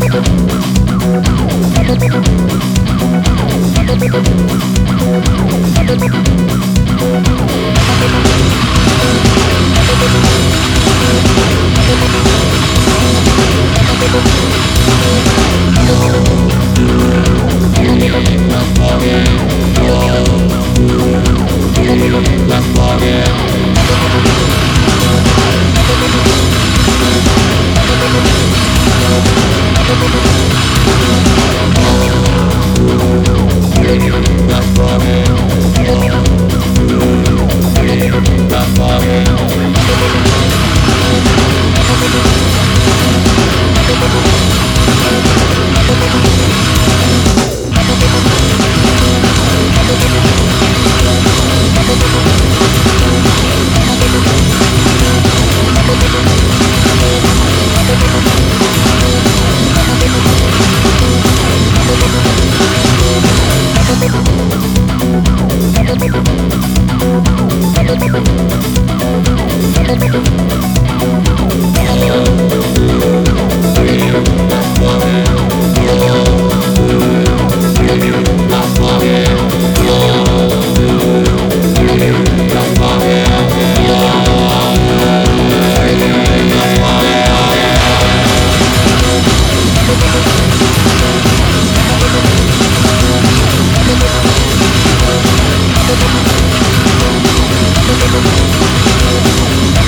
Thank you.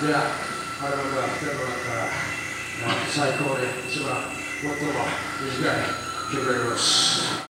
じゃあ、我々が来てもらったら、最高で一番最も短い曲をやります。